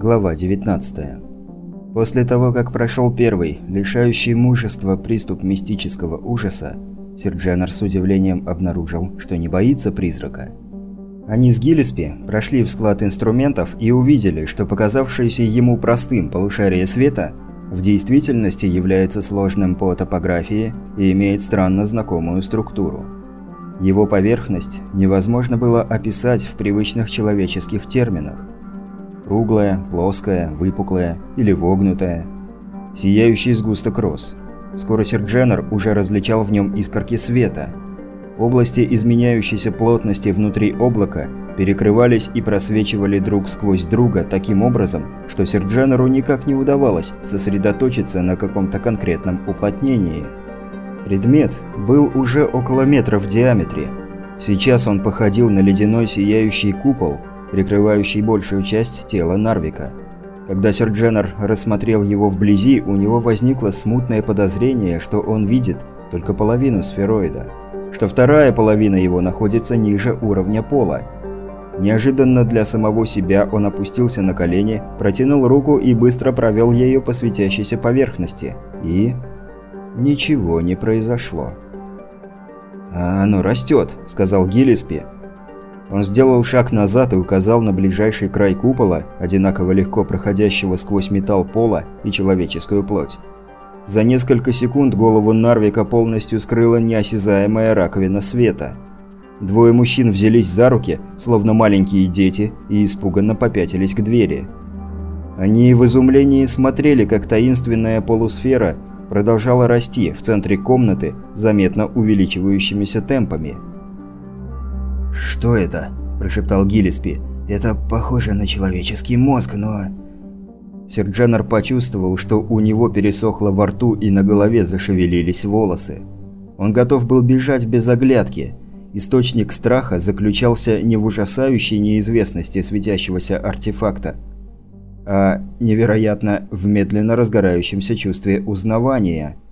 Глава 19. После того, как прошел первый, лишающий мужества приступ мистического ужаса, Сир Дженнер с удивлением обнаружил, что не боится призрака. Они с Гиллеспи прошли в склад инструментов и увидели, что показавшееся ему простым полушарие света в действительности является сложным по топографии и имеет странно знакомую структуру. Его поверхность невозможно было описать в привычных человеческих терминах. Круглая, плоская, выпуклая или вогнутая. Сияющий сгусток роз. Скоро Сердженер уже различал в нем искорки света. Области изменяющейся плотности внутри облака перекрывались и просвечивали друг сквозь друга таким образом, что Сердженеру никак не удавалось сосредоточиться на каком-то конкретном уплотнении. Предмет был уже около метра в диаметре. Сейчас он походил на ледяной сияющий купол, прикрывающий большую часть тела Нарвика. Когда сэр Дженнер рассмотрел его вблизи, у него возникло смутное подозрение, что он видит только половину сфероида, что вторая половина его находится ниже уровня пола. Неожиданно для самого себя он опустился на колени, протянул руку и быстро провел ею по светящейся поверхности. И... ничего не произошло. «А оно растет», — сказал Гиллиспи, он сделал шаг назад и указал на ближайший край купола, одинаково легко проходящего сквозь металл пола и человеческую плоть. За несколько секунд голову Нарвика полностью скрыла неосязаемая раковина света. Двое мужчин взялись за руки, словно маленькие дети, и испуганно попятились к двери. Они в изумлении смотрели, как таинственная полусфера продолжала расти в центре комнаты заметно увеличивающимися темпами – «Что это?» – прошептал Гиллиспи. «Это похоже на человеческий мозг, но...» Сэр Дженнер почувствовал, что у него пересохло во рту и на голове зашевелились волосы. Он готов был бежать без оглядки. Источник страха заключался не в ужасающей неизвестности светящегося артефакта, а, невероятно, в медленно разгорающемся чувстве узнавания –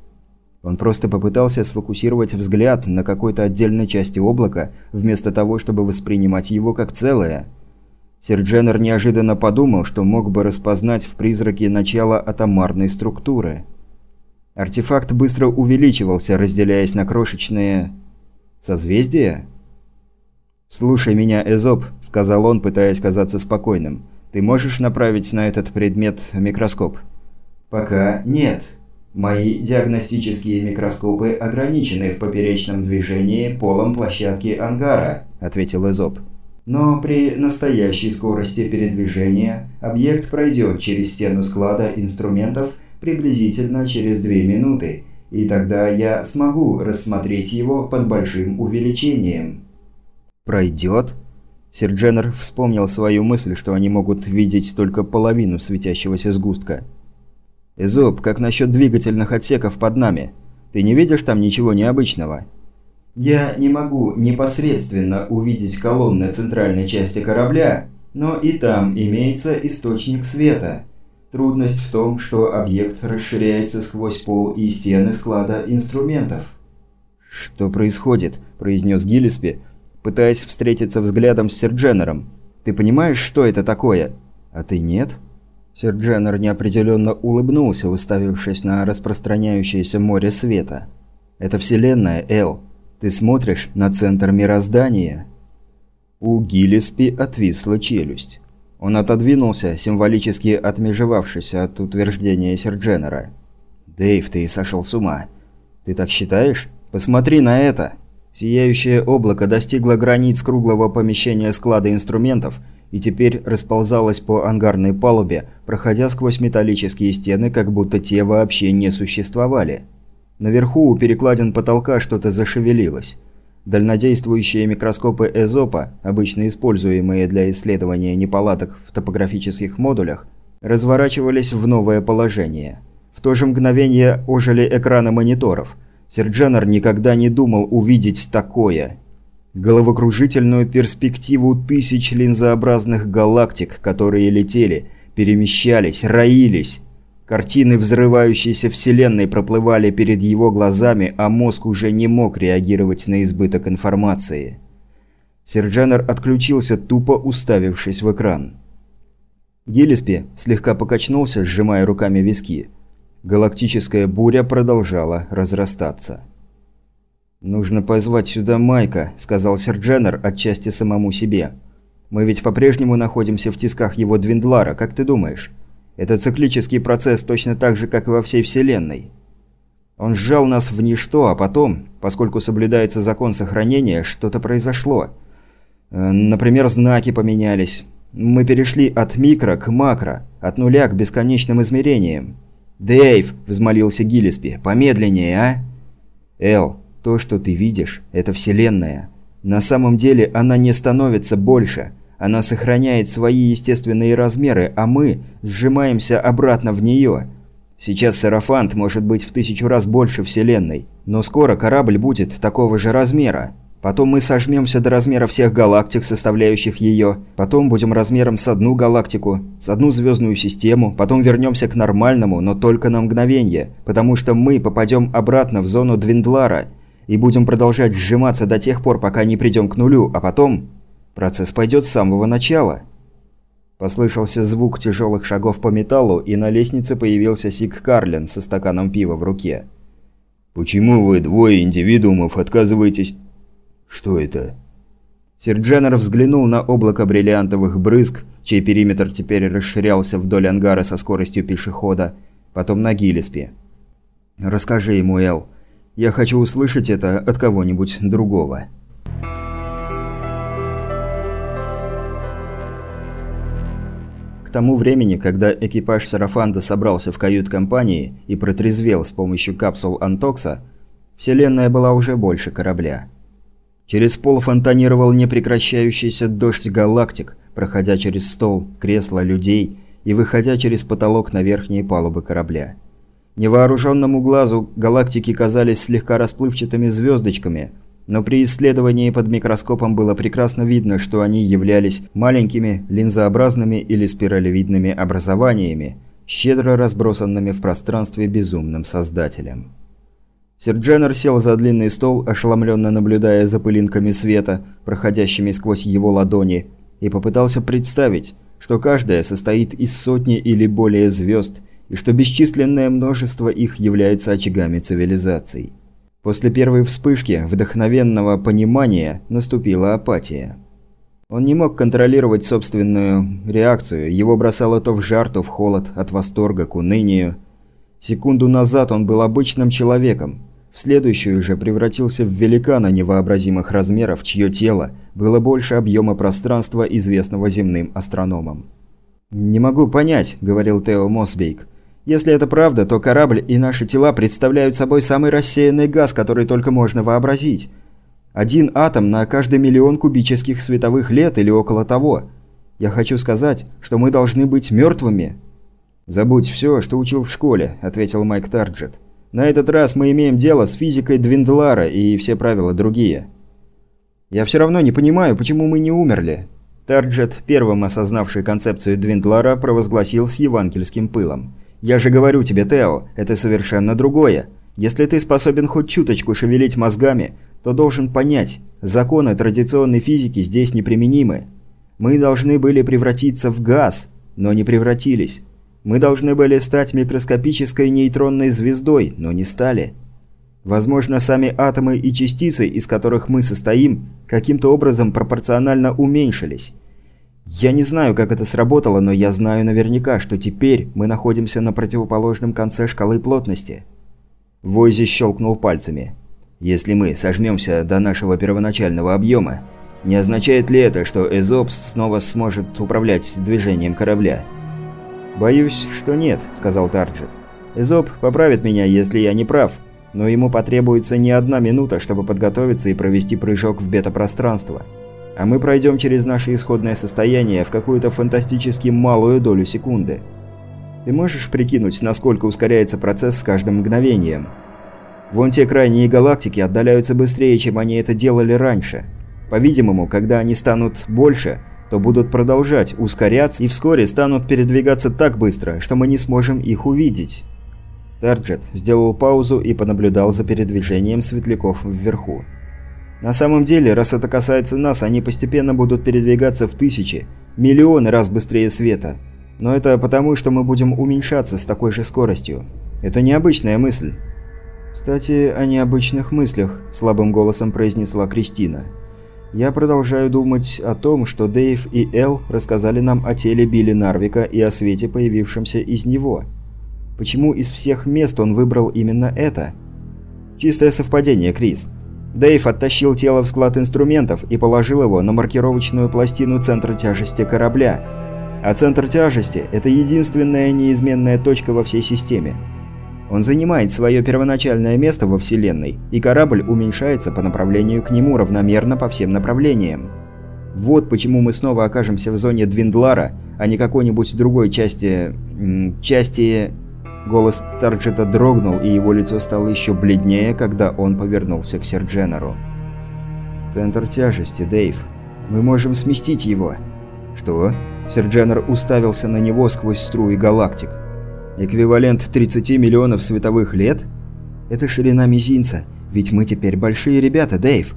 он просто попытался сфокусировать взгляд на какой-то отдельной части облака, вместо того, чтобы воспринимать его как целое. Сэр Дженнер неожиданно подумал, что мог бы распознать в призраке начало атомарной структуры. Артефакт быстро увеличивался, разделяясь на крошечные... созвездия? «Слушай меня, Эзоп», – сказал он, пытаясь казаться спокойным. «Ты можешь направить на этот предмет микроскоп?» «Пока нет», Мои диагностические микроскопы ограничены в поперечном движении полом площадки ангара», – ответил Эзоп. «Но при настоящей скорости передвижения объект пройдет через стену склада инструментов приблизительно через 2 минуты, и тогда я смогу рассмотреть его под большим увеличением». «Пройдет?» Сир Дженнер вспомнил свою мысль, что они могут видеть только половину светящегося сгустка – «Изоб, как насчет двигательных отсеков под нами? Ты не видишь там ничего необычного?» «Я не могу непосредственно увидеть колонны центральной части корабля, но и там имеется источник света. Трудность в том, что объект расширяется сквозь пол и стены склада инструментов». «Что происходит?» – произнес Гиллиспи, пытаясь встретиться взглядом с Сердженером. «Ты понимаешь, что это такое?» «А ты нет?» Сэр Дженнер неопределенно улыбнулся, уставившись на распространяющееся море света. «Это Вселенная, Эл. Ты смотришь на центр мироздания». У Гиллиспи отвисла челюсть. Он отодвинулся, символически отмежевавшись от утверждения Сэр Дженнера. «Дэйв, ты сошел с ума. Ты так считаешь? Посмотри на это!» Сияющее облако достигло границ круглого помещения склада инструментов – и теперь расползалась по ангарной палубе, проходя сквозь металлические стены, как будто те вообще не существовали. Наверху у перекладин потолка что-то зашевелилось. Дальнодействующие микроскопы Эзопа, обычно используемые для исследования неполадок в топографических модулях, разворачивались в новое положение. В то же мгновение ожили экраны мониторов. Серджанер никогда не думал увидеть такое – головокружительную перспективу тысяч линзообразных галактик, которые летели, перемещались, роились. Картины взрывающейся вселенной проплывали перед его глазами, а мозг уже не мог реагировать на избыток информации. Серджанер отключился, тупо уставившись в экран. Гиллеспи слегка покачнулся, сжимая руками виски. Галактическая буря продолжала разрастаться. «Нужно позвать сюда Майка», – сказал сэр Дженнер отчасти самому себе. «Мы ведь по-прежнему находимся в тисках его Двиндлара, как ты думаешь? Это циклический процесс точно так же, как и во всей Вселенной. Он сжал нас в ничто, а потом, поскольку соблюдается закон сохранения, что-то произошло. Э, например, знаки поменялись. Мы перешли от микро к макро, от нуля к бесконечным измерениям. «Дэйв!» – взмолился Гиллеспи. «Помедленнее, а?» «Эл, то, что ты видишь, это Вселенная. На самом деле она не становится больше. Она сохраняет свои естественные размеры, а мы сжимаемся обратно в нее. Сейчас Сарафант может быть в тысячу раз больше Вселенной, но скоро корабль будет такого же размера. Потом мы сожмемся до размера всех галактик, составляющих ее. Потом будем размером с одну галактику, с одну звездную систему. Потом вернемся к нормальному, но только на мгновение, потому что мы попадем обратно в зону Двиндлара и будем продолжать сжиматься до тех пор, пока не придем к нулю, а потом процесс пойдет с самого начала. Послышался звук тяжелых шагов по металлу, и на лестнице появился Сик Карлин со стаканом пива в руке. «Почему вы, двое индивидуумов, отказываетесь...» «Что это?» Сир Дженнер взглянул на облако бриллиантовых брызг, чей периметр теперь расширялся вдоль ангара со скоростью пешехода, потом на Гиллеспи. «Расскажи ему, Эл. Я хочу услышать это от кого-нибудь другого». тому времени, когда экипаж Сарафанда собрался в кают-компании и протрезвел с помощью капсул Антокса, Вселенная была уже больше корабля. Через пол фонтанировал непрекращающийся дождь галактик, проходя через стол, кресло людей и выходя через потолок на верхние палубы корабля. Невооруженному глазу галактики казались слегка расплывчатыми звездочками – но при исследовании под микроскопом было прекрасно видно, что они являлись маленькими линзообразными или спиралевидными образованиями, щедро разбросанными в пространстве безумным создателем. Сир Дженнер сел за длинный стол, ошеломленно наблюдая за пылинками света, проходящими сквозь его ладони, и попытался представить, что каждая состоит из сотни или более звезд, и что бесчисленное множество их является очагами цивилизаций. После первой вспышки вдохновенного понимания наступила апатия. Он не мог контролировать собственную реакцию, его бросало то в жар, то в холод, от восторга к унынию. Секунду назад он был обычным человеком, в следующую же превратился в великана невообразимых размеров, чье тело было больше объема пространства, известного земным астрономам. «Не могу понять», — говорил Тео Мосбейк, если это правда, то корабль и наши тела представляют собой самый рассеянный газ, который только можно вообразить. Один атом на каждый миллион кубических световых лет или около того. Я хочу сказать, что мы должны быть мертвыми. «Забудь все, что учил в школе», – ответил Майк Тарджет. «На этот раз мы имеем дело с физикой Двиндлара и все правила другие». «Я все равно не понимаю, почему мы не умерли». Тарджет, первым осознавший концепцию Двиндлара, провозгласил с евангельским пылом – я же говорю тебе, Тео, это совершенно другое. Если ты способен хоть чуточку шевелить мозгами, то должен понять, законы традиционной физики здесь неприменимы. Мы должны были превратиться в газ, но не превратились. Мы должны были стать микроскопической нейтронной звездой, но не стали. Возможно, сами атомы и частицы, из которых мы состоим, каким-то образом пропорционально уменьшились. Я не знаю, как это сработало, но я знаю наверняка, что теперь мы находимся на противоположном конце шкалы плотности. Войзи щелкнул пальцами. Если мы сожмемся до нашего первоначального объема, не означает ли это, что Эзопс снова сможет управлять движением корабля? «Боюсь, что нет», — сказал Тарджет. «Эзоп поправит меня, если я не прав, но ему потребуется не одна минута, чтобы подготовиться и провести прыжок в бета-пространство» а мы пройдем через наше исходное состояние в какую-то фантастически малую долю секунды. Ты можешь прикинуть, насколько ускоряется процесс с каждым мгновением? Вон те крайние галактики отдаляются быстрее, чем они это делали раньше. По-видимому, когда они станут больше, то будут продолжать ускоряться и вскоре станут передвигаться так быстро, что мы не сможем их увидеть. Тарджет сделал паузу и понаблюдал за передвижением светляков вверху. На самом деле, раз это касается нас, они постепенно будут передвигаться в тысячи, миллионы раз быстрее света. Но это потому, что мы будем уменьшаться с такой же скоростью. Это необычная мысль. «Кстати, о необычных мыслях», – слабым голосом произнесла Кристина. «Я продолжаю думать о том, что Дэйв и Эл рассказали нам о теле Билли Нарвика и о свете, появившемся из него. Почему из всех мест он выбрал именно это?» «Чистое совпадение, Крис. Дэйв оттащил тело в склад инструментов и положил его на маркировочную пластину центра тяжести корабля. А центр тяжести – это единственная неизменная точка во всей системе. Он занимает свое первоначальное место во Вселенной, и корабль уменьшается по направлению к нему равномерно по всем направлениям. Вот почему мы снова окажемся в зоне Двиндлара, а не какой-нибудь другой части... части... Голос Тарджета дрогнул, и его лицо стало еще бледнее, когда он повернулся к Сердженеру. «Центр тяжести, Дэйв. Мы можем сместить его». «Что?» Сердженер уставился на него сквозь струи галактик. Эквивалент 30 миллионов световых лет? Это ширина мизинца, ведь мы теперь большие ребята, Дэйв.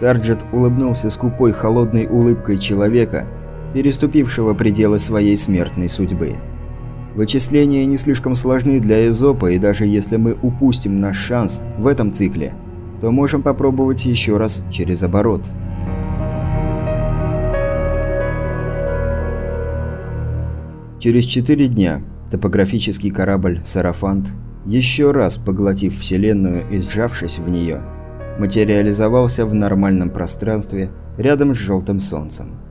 Тарджет улыбнулся скупой холодной улыбкой человека, переступившего пределы своей смертной судьбы. Вычисления не слишком сложны для Эзопа, и даже если мы упустим наш шанс в этом цикле, то можем попробовать еще раз через оборот. Через четыре дня Топографический корабль «Сарафант», еще раз поглотив Вселенную и сжавшись в нее, материализовался в нормальном пространстве рядом с желтым солнцем.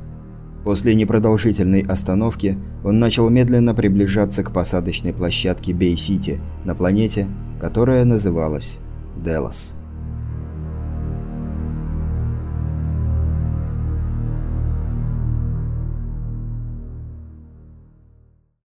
После непродолжительной остановки он начал медленно приближаться к посадочной площадке Бей-Сити на планете, которая называлась Делос.